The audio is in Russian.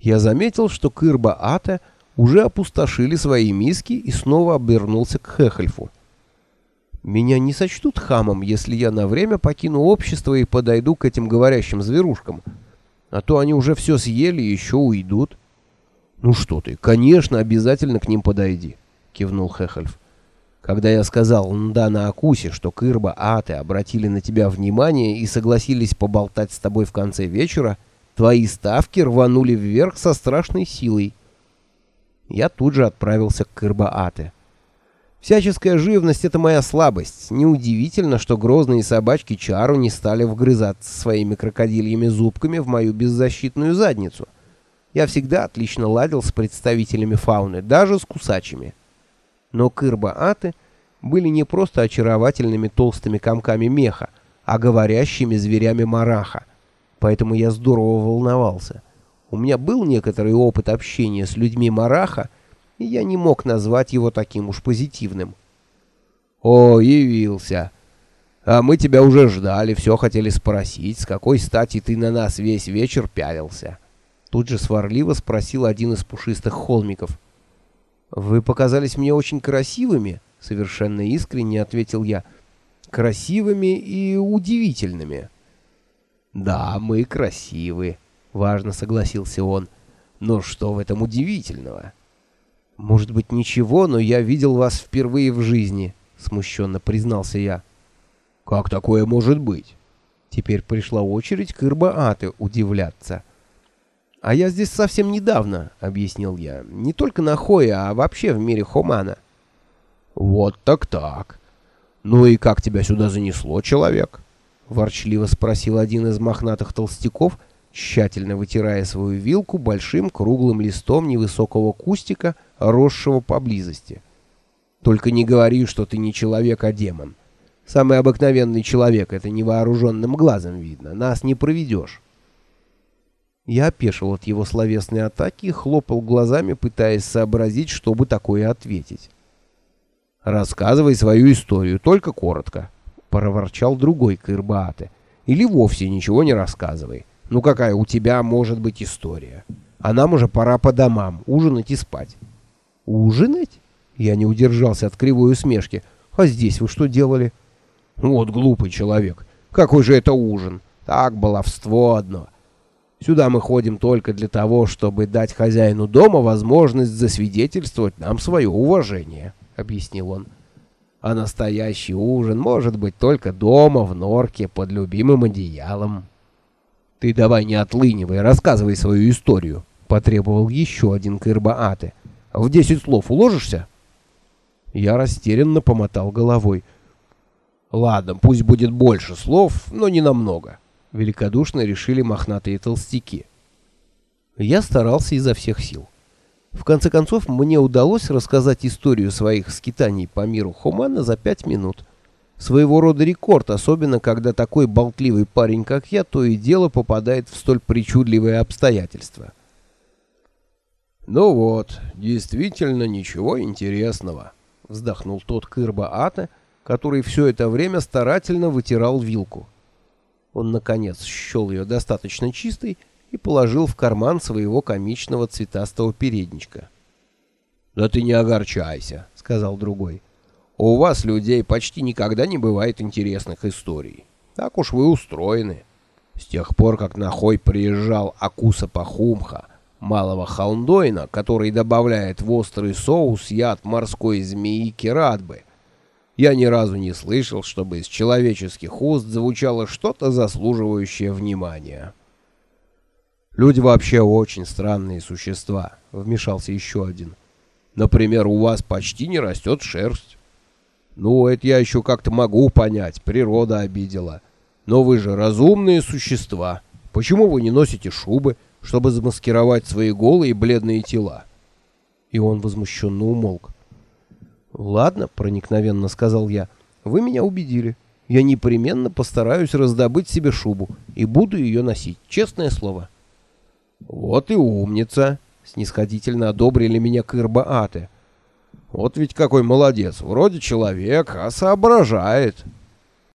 Я заметил, что Кырба Ата уже опустошили свои миски и снова обернулся к Хехельфу. Меня не сочтут хамом, если я на время покину общество и подойду к этим говорящим зверушкам. А то они уже все съели и еще уйдут. Ну что ты, конечно, обязательно к ним подойди, кивнул Хехельф. Когда я сказал Ндана Акусе, что Кырба Аты обратили на тебя внимание и согласились поболтать с тобой в конце вечера, твои ставки рванули вверх со страшной силой. Я тут же отправился к Кырба Аты. Всяческая живность — это моя слабость. Неудивительно, что грозные собачки Чару не стали вгрызаться своими крокодильями зубками в мою беззащитную задницу. Я всегда отлично ладил с представителями фауны, даже с кусачими. Но кырба-аты были не просто очаровательными толстыми комками меха, а говорящими зверями мараха. Поэтому я здорово волновался. У меня был некоторый опыт общения с людьми мараха, и я не мог назвать его таким уж позитивным. «О, явился! А мы тебя уже ждали, все хотели спросить, с какой стати ты на нас весь вечер пялился?» Тут же сварливо спросил один из пушистых холмиков. «Вы показались мне очень красивыми», — совершенно искренне ответил я. «Красивыми и удивительными». «Да, мы красивы», — важно согласился он. «Но что в этом удивительного?» «Может быть, ничего, но я видел вас впервые в жизни», — смущенно признался я. «Как такое может быть?» Теперь пришла очередь Кырба-Аты удивляться. «А я здесь совсем недавно», — объяснил я. «Не только на Хое, а вообще в мире Хомана». «Вот так-так. Ну и как тебя сюда занесло, человек?» — ворчливо спросил один из мохнатых толстяков, тщательно вытирая свою вилку большим круглым листом невысокого кустика — росшего поблизости. Только не говори, что ты не человек, а демон. Самый обыкновенный человек, это невооруженным глазом видно. Нас не проведешь. Я опешил от его словесной атаки и хлопал глазами, пытаясь сообразить, чтобы такое ответить. «Рассказывай свою историю, только коротко», — проворчал другой Кырбаате. «Или вовсе ничего не рассказывай. Ну какая у тебя может быть история? А нам уже пора по домам, ужинать и спать». «Ужинать?» Я не удержался от кривой усмешки. «А здесь вы что делали?» «Вот глупый человек. Какой же это ужин? Так, баловство одно. Сюда мы ходим только для того, чтобы дать хозяину дома возможность засвидетельствовать нам свое уважение», — объяснил он. «А настоящий ужин может быть только дома, в норке, под любимым одеялом». «Ты давай не отлынивай, рассказывай свою историю», — потребовал еще один Кырбааты. В десять слов уложишься?» Я растерянно помотал головой. «Ладно, пусть будет больше слов, но не намного», — великодушно решили мохнатые толстяки. Я старался изо всех сил. В конце концов, мне удалось рассказать историю своих скитаний по миру Хумана за пять минут. Своего рода рекорд, особенно когда такой болтливый парень, как я, то и дело попадает в столь причудливые обстоятельства. «Ну вот, действительно ничего интересного», — вздохнул тот Кырба Ата, который все это время старательно вытирал вилку. Он, наконец, счел ее достаточно чистой и положил в карман своего комичного цветастого передничка. «Да ты не огорчайся», — сказал другой. «У вас, людей, почти никогда не бывает интересных историй. Так уж вы устроены. С тех пор, как на Хой приезжал Акуса Пахумха, малого халндойна, который добавляет в острый соус яд морской змеи керадбы. Я ни разу не слышал, чтобы из человеческих уст звучало что-то заслуживающее внимания. «Люди вообще очень странные существа», — вмешался еще один. «Например, у вас почти не растет шерсть». «Ну, это я еще как-то могу понять, природа обидела. Но вы же разумные существа. Почему вы не носите шубы?» чтобы замаскировать свои голые и бледные тела. И он возмущенно умолк. «Ладно», — проникновенно сказал я, — «вы меня убедили. Я непременно постараюсь раздобыть себе шубу и буду ее носить, честное слово». «Вот и умница», — снисходительно одобрили меня Кырба-Аты. «Вот ведь какой молодец, вроде человек, а соображает».